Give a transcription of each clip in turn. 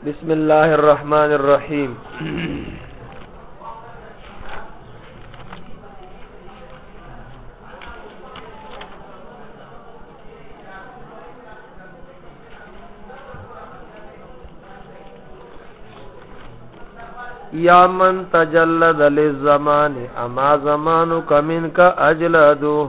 بسم الله الرحمن الرحيم یا من تجلد للزمان اما زمانو کمن کا اجلدو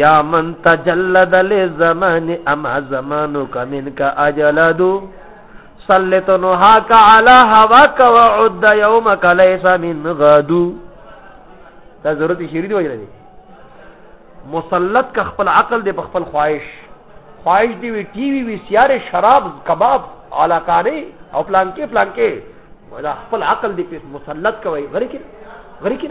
یا من تجلد لزمان اما زمانک منک اجلد سلط نهاک علی هواک وعد یومک لیس من غدو دا ضرورت شیری دی وجه دی مسلط کا خپل عقل دی په خپل خواهش خواهش دی وی ټي وي وی سیاره شراب کباب علاقانه او پلان کې پلان کې ولا خپل عقل دی په مسلط کوي غری کې غری کې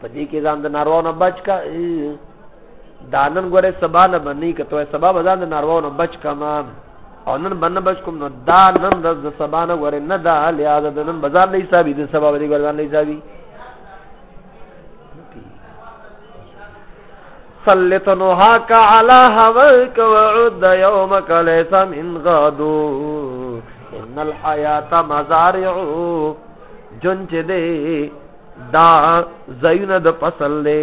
په دې کې ځان د ناروا نه بچ کا دانن ګوره سبا نه بنې کته سبا به ځان د ناروا نه بچ کما او نن بنه بچ کوم نو دا نن د سبا نه ګوره نه دا لیا د نن بازار نه حسابي د سبا باندې ګردان نه حسابي سلط نوحاك على هواك وعد يومك ليس من غدو ان الحياة مزارع جن چه دے دا زیونه د فصل دی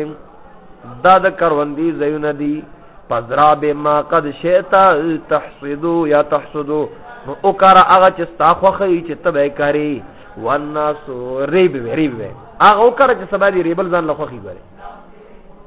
دا د کروندې زیونه دی پزرا به ما قد شیتا تحصدو یا تحصدو نو او کار هغه چې ستا خوخه چې تبه کاری والناس ریب ریب هغه او کار چې سبا دی ریبل ځان لخوا خي ګره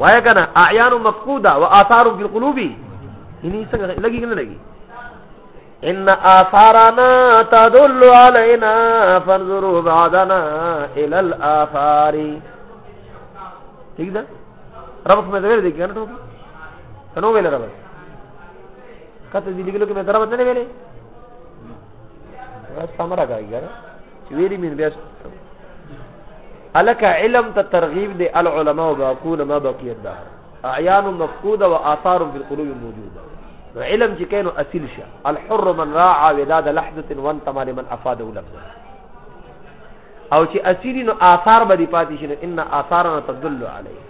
وای کنه اعیان مفقوده و آثار فی القلوب یعنی څنګه لګی کنه لګی ان آثارنا تدل علينا فانظروا بعدنا الى الاثار ٹھیک ده رب خو مې ویل دي کنه ټول کنو ویل رب کته دې لګلو کې مې درو نه ویلې بس سمرا گئی یار چې ویری مين بیا الک علم ته ترغیب دی العلماء باقون ما بقي الدهر اعیان مفقوده واثار في القلوب موجوده نو علم چې کینو اصل شه الحر من راعى وداد لحظه وانتما لمن افاده لفظ او چې اصلي نو آثار به پاتې شي ان آثارنا تدل عليه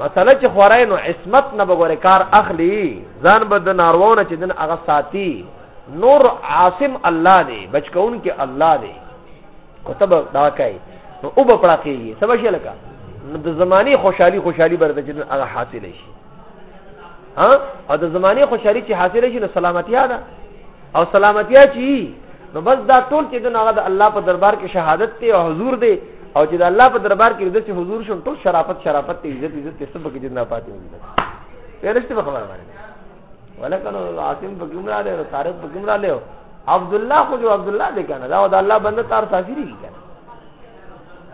مسله چې خورای نو عصمت نه بغور کار اخلي ځان به د نارونه چې دن هغه ساتي نور عاصم الله دی بچکون کې الله دی کتب دا کوي نو او په پړه کې سبا شي لکه د زماني خوشحالي خوشحالي برته چې هغه حاصل شي ها او د زمانه خوشحالي چې حاصل شي نو سلامتیا ده او سلامتیا چی نو بس دا ټول چې دغه هغه د الله په دربار کې شهادت ته او حضور دی او چې د الله په دربار کې دغه حضور شون ټول شرافت شرافت ته عزت عزت ته سبق کې جنہ پاتې وي پیرشته په خبره باندې ولکه نو عاصم په کوم را له طارق په کوم را له عبد الله خو جو عبد الله دې کنه دا د الله بنده تار تاثیری کی کنه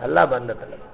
الله بنده تعالی